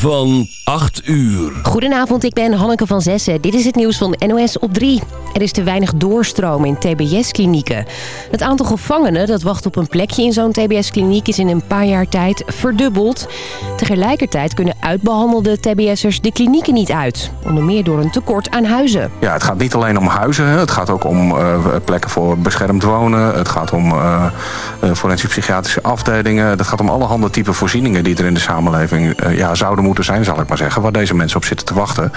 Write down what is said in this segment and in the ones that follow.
van 8 uur. Goedenavond, ik ben Hanneke van Zessen. Dit is het nieuws van NOS op 3. Er is te weinig doorstroom in tbs-klinieken. Het aantal gevangenen dat wacht op een plekje in zo'n tbs-kliniek... is in een paar jaar tijd verdubbeld. Tegelijkertijd kunnen uitbehandelde tbs'ers de klinieken niet uit. Onder meer door een tekort aan huizen. Ja, het gaat niet alleen om huizen. Het gaat ook om uh, plekken voor beschermd wonen. Het gaat om uh, forensisch-psychiatrische afdelingen. Het gaat om allerhande type voorzieningen die er in de samenleving uh, ja, zouden moeten zijn, zal ik maar zeggen. Waar deze mensen op zitten te wachten.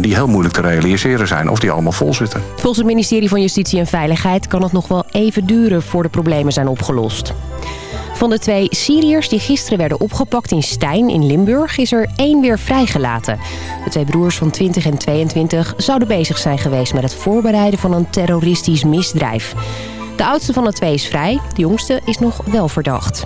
die heel moeilijk te realiseren zijn of die allemaal vol zitten. Volgens het ministerie van Justitie en Veiligheid kan het nog wel even duren voor de problemen zijn opgelost. Van de twee Syriërs die gisteren werden opgepakt in Stijn in Limburg... is er één weer vrijgelaten. De twee broers van 20 en 22 zouden bezig zijn geweest... met het voorbereiden van een terroristisch misdrijf. De oudste van de twee is vrij, de jongste is nog wel verdacht.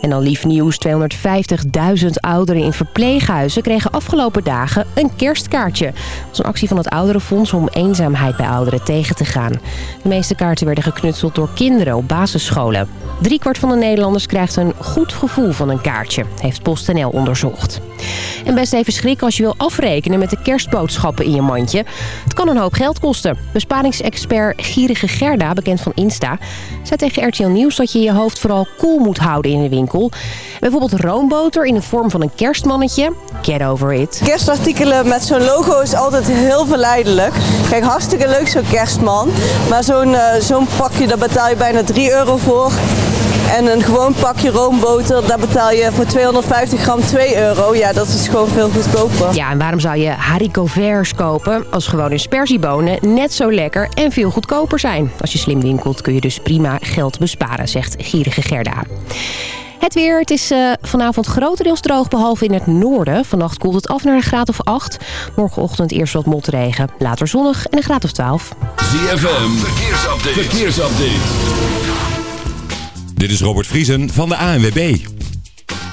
En dan lief nieuws, 250.000 ouderen in verpleeghuizen kregen afgelopen dagen een kerstkaartje. Dat was een actie van het Ouderenfonds om eenzaamheid bij ouderen tegen te gaan. De meeste kaarten werden geknutseld door kinderen op basisscholen. Driekwart van de Nederlanders krijgt een goed gevoel van een kaartje, heeft PostNL onderzocht. En best even schrikken als je wil afrekenen met de kerstboodschappen in je mandje. Het kan een hoop geld kosten. Besparingsexpert Gierige Gerda, bekend van Insta, zei tegen RTL Nieuws dat je je hoofd vooral koel moet houden in de winkel. Bijvoorbeeld roomboter in de vorm van een kerstmannetje. Get over it. Kerstartikelen met zo'n logo is altijd heel verleidelijk. Kijk, hartstikke leuk zo'n kerstman. Maar zo'n uh, zo'n pakje, daar betaal je bijna 3 euro voor. En een gewoon pakje roomboter, daar betaal je voor 250 gram 2 euro. Ja, dat is gewoon veel goedkoper. Ja, en waarom zou je haricot verts kopen als gewoon sperziebonen net zo lekker en veel goedkoper zijn? Als je slim winkelt kun je dus prima geld besparen, zegt gierige Gerda. Het weer, het is uh, vanavond grotendeels droog, behalve in het noorden. Vannacht koelt het af naar een graad of 8. Morgenochtend eerst wat motregen, later zonnig en een graad of 12. ZFM, verkeersupdate. verkeersupdate. Dit is Robert Vriesen van de ANWB.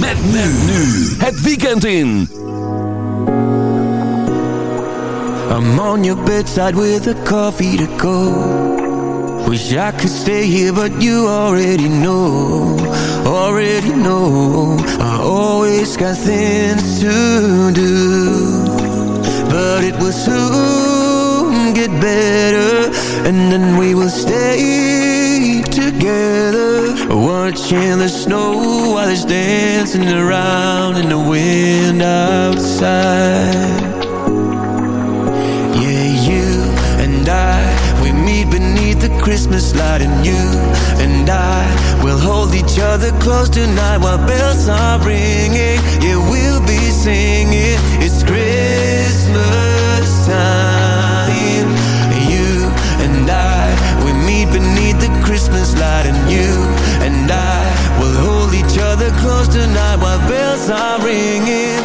Met nu. Het weekend in. I'm on your bedside with a coffee to go. Wish I could stay here but you already know. Already know. I always got things to do. But it will soon get better. And then we will stay together Watching the snow while it's dancing around in the wind outside. Yeah, you and I, we meet beneath the Christmas light And you and I will hold each other close tonight While bells are ringing, yeah, we'll be singing It's Christmas Christmas light And you and I will hold each other close tonight While bells are ringing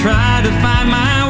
Try to find my way.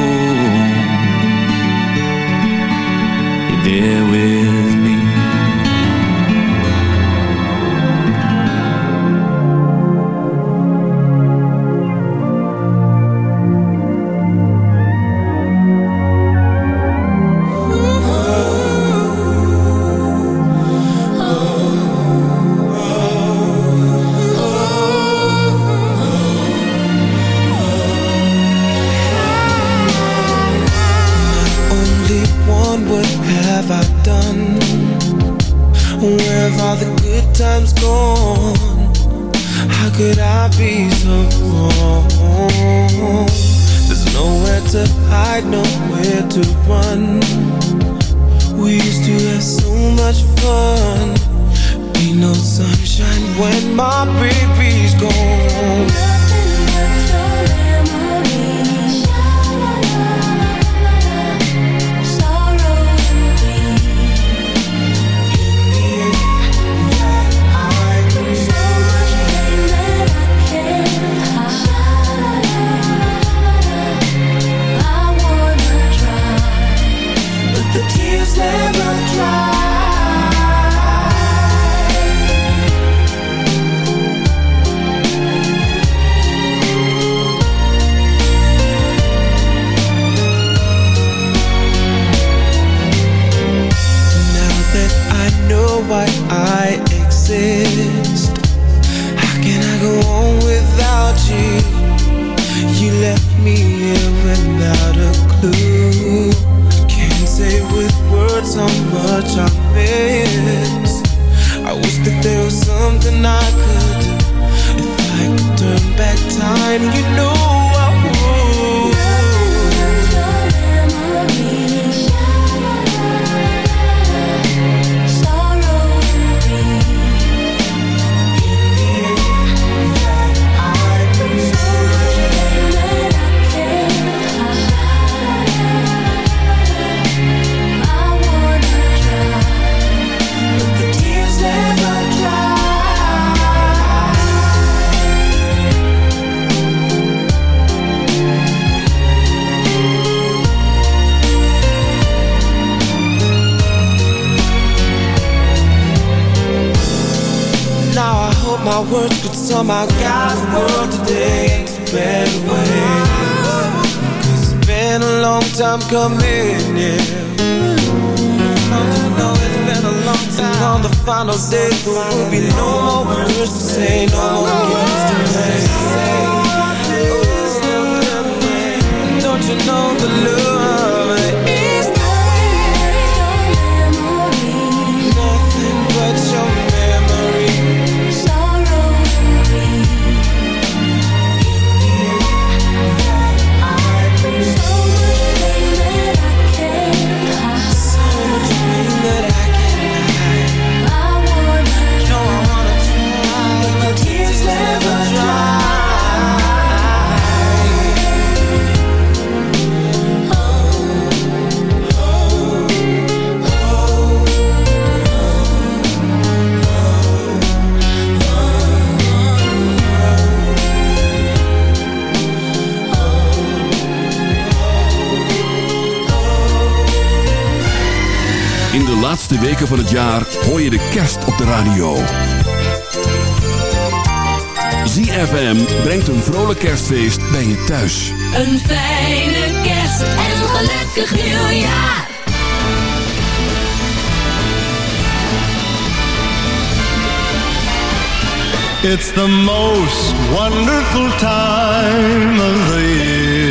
Why I exist, how can I go on without you? You left me here without a clue. Can't say with words how much I miss. I wish that there was something I could do. If I could turn back time, you know my words could somehow guide the world today into a better way. Cause it's been a long time coming, yeah. It's. And on the final day, there will be no more words to say, no more games to play. Don't you know the love laatste weken van het jaar hoor je de kerst op de radio. ZFM brengt een vrolijk kerstfeest bij je thuis. Een fijne kerst en een gelukkig nieuwjaar. It's the most wonderful time of the year.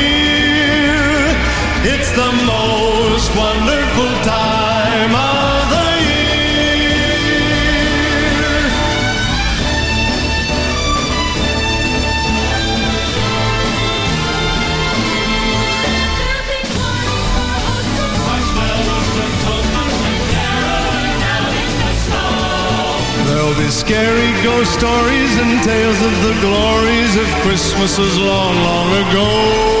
Wonderful time of the year. There'll be scary ghost stories and tales of the glories of Christmases long, long ago.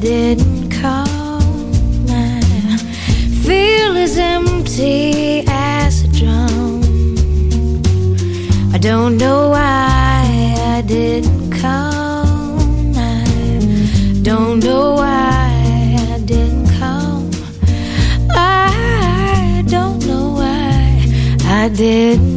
didn't call. My feel as empty as a drum. I don't know why I didn't call. My don't know why I didn't call. I don't know why I didn't.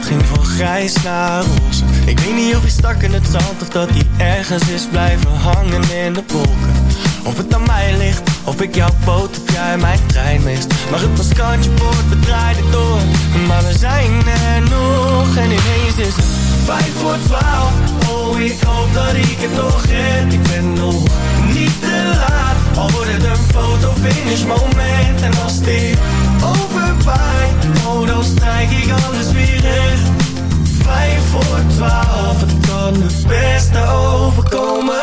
Ging van grijs naar roze. Ik weet niet of hij stak in het zand of dat hij ergens is blijven hangen in de wolken. Of het aan mij ligt, of ik jouw boot of jij mijn trein mist. Maar het was kantje we draaiden door. Maar we zijn er nog en ineens is het vijf voor twaalf. Oh ik hoop dat ik het nog red. Ik ben nog Al wordt het een foto finish moment. En als dit overwaait Oh dan strijk ik alles weer recht. Vijf voor twaalf Het kan het beste overkomen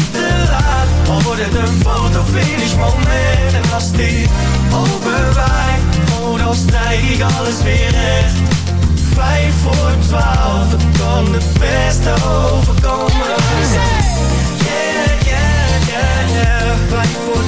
niet te laat. Al wordt het een fotofinish moment En als die overwaait Oh dan strijk ik alles weer recht. Vijf voor twaalf Het kan het beste overkomen. Yeah, yeah, yeah, yeah. Vijf voor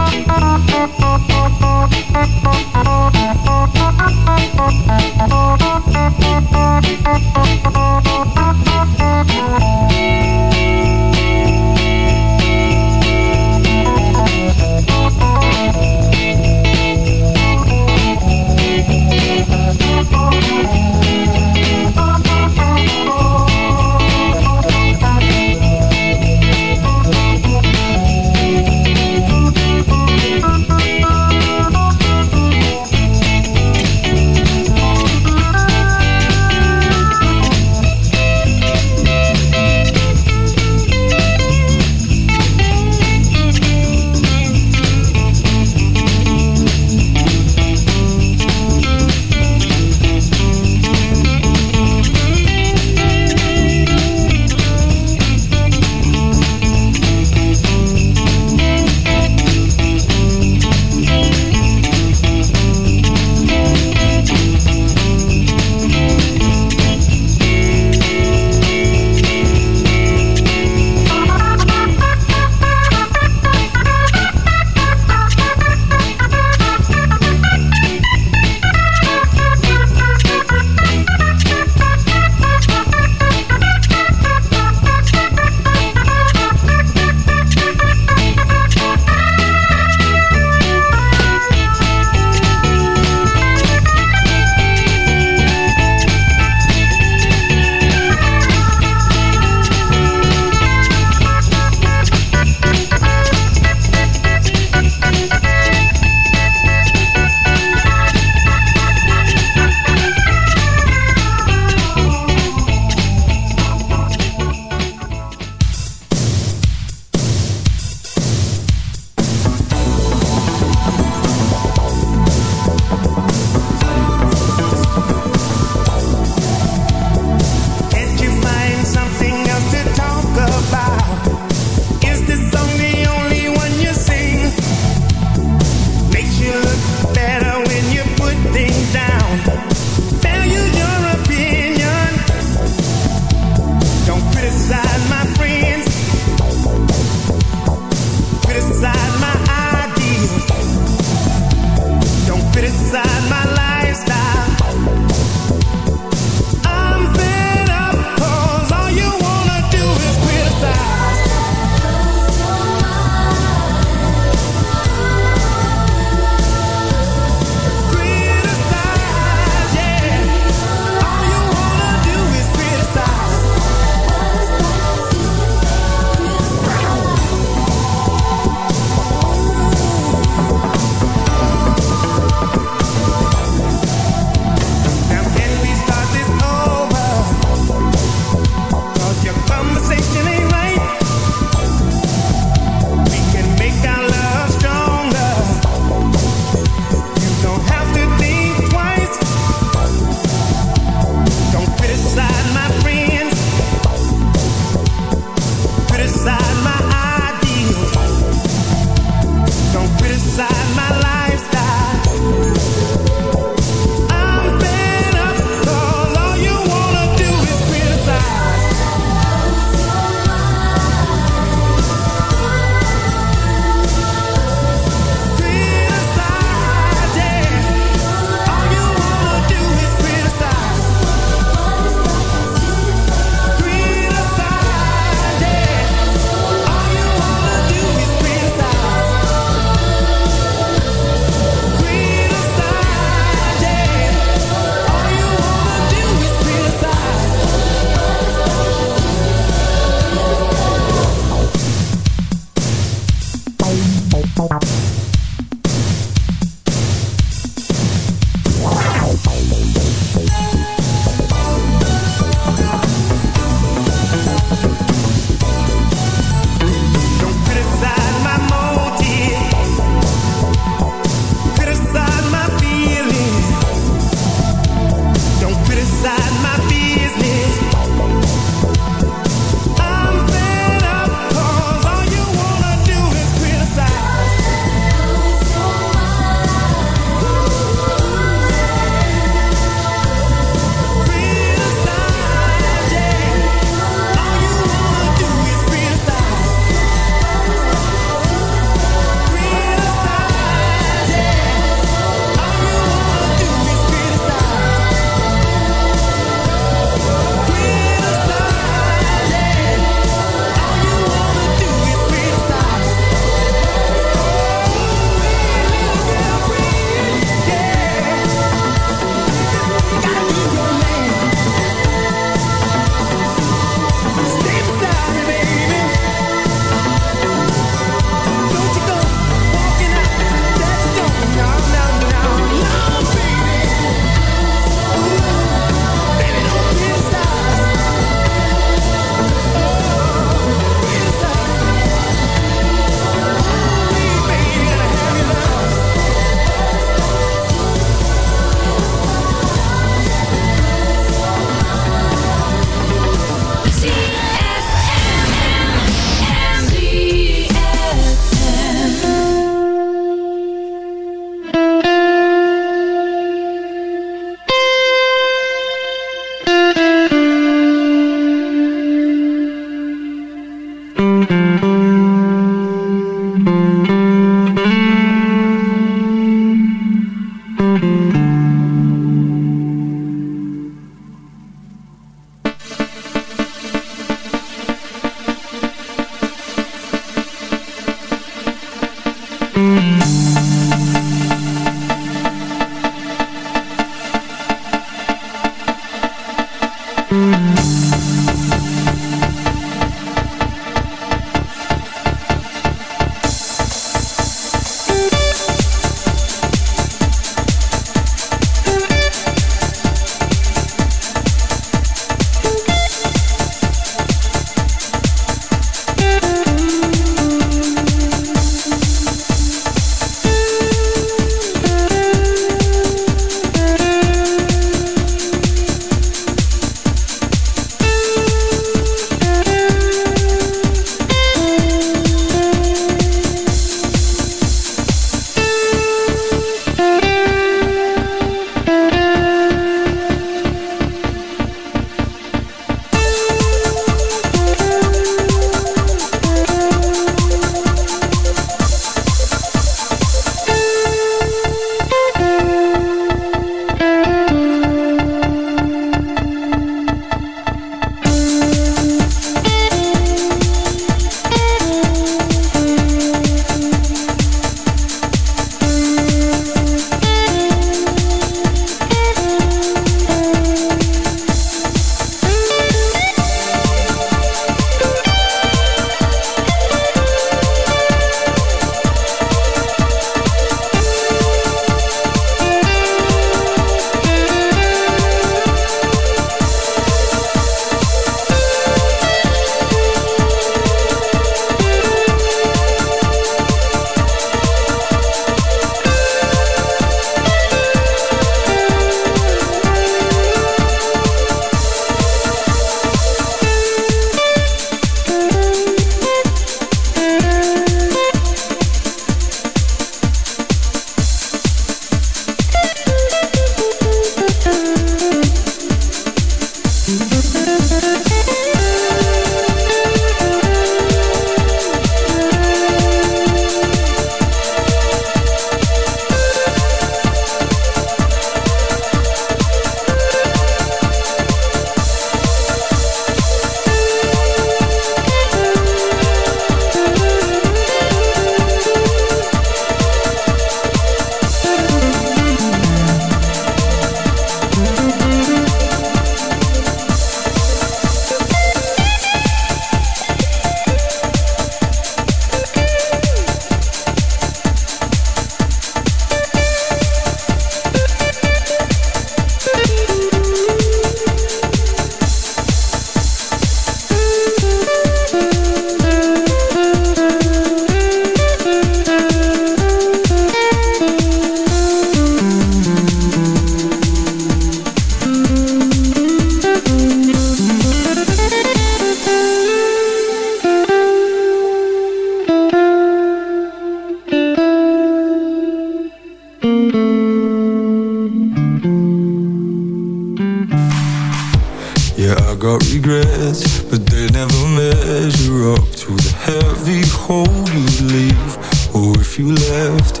got regrets, but they never measure up to the heavy hold you leave. Or oh, if you left,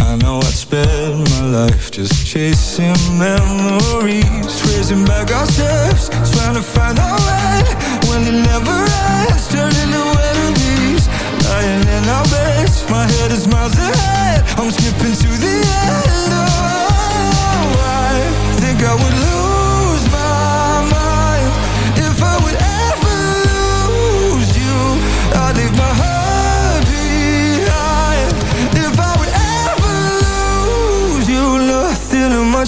I know I'd spend my life just chasing memories, tracing back our steps, trying to find our way when it never ends. Turning to enemies, lying in our beds, my head is miles ahead.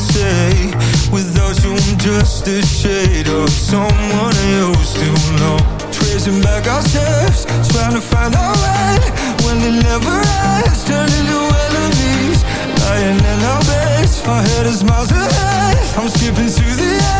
say Without you I'm just a shade of someone I used to know Tracing back our steps, trying to find our way. When it never ends, turning to enemies. Lying in our beds, my head is miles ahead. I'm skipping to the end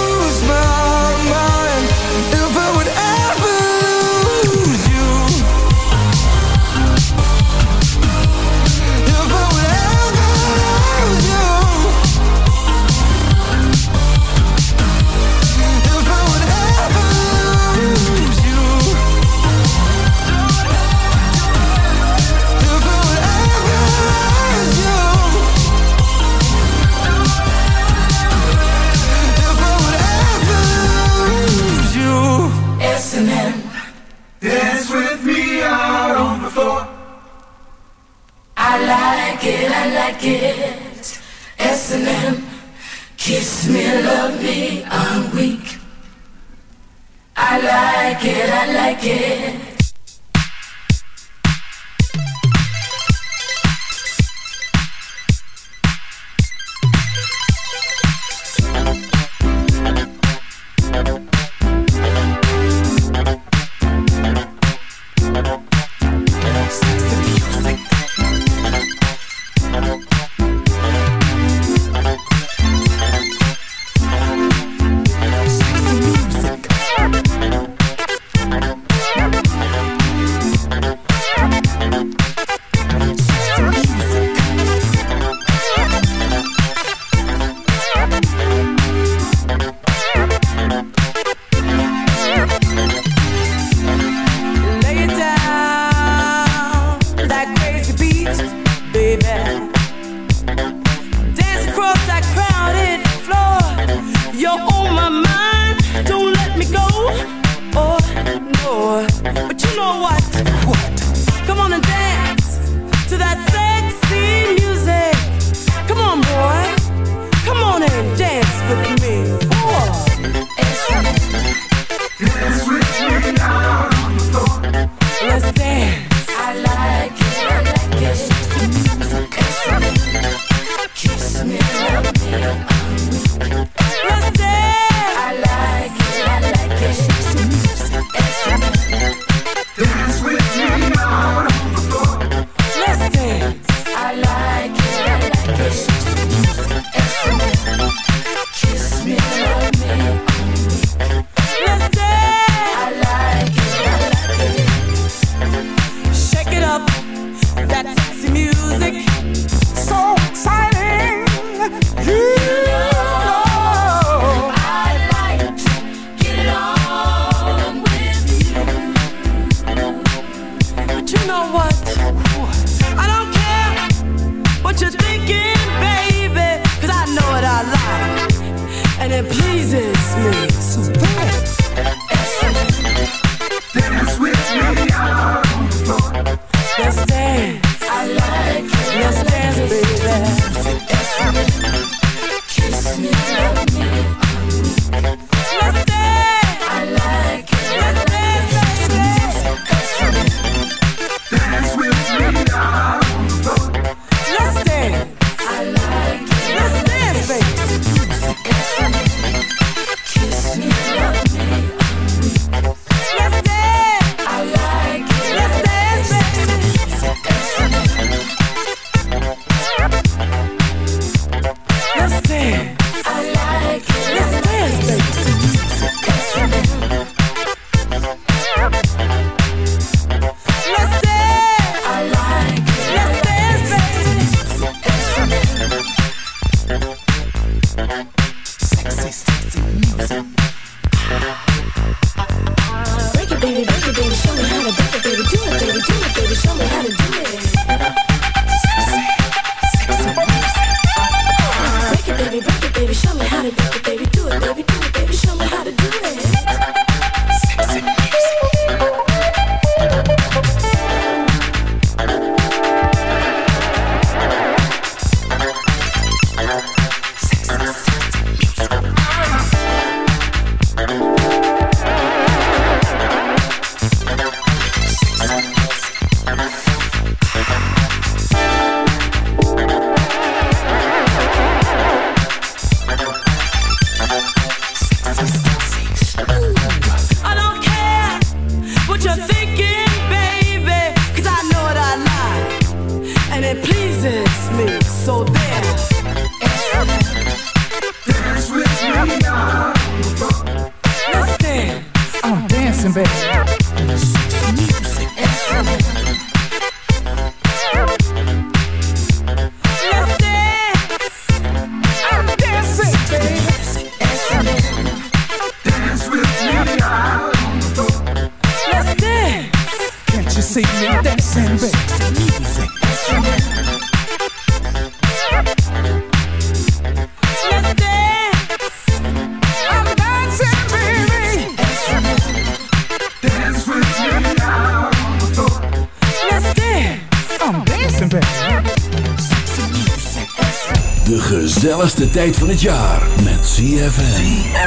gezelligste tijd van het jaar met ZFM.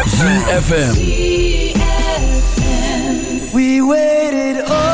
ZFM. We waited all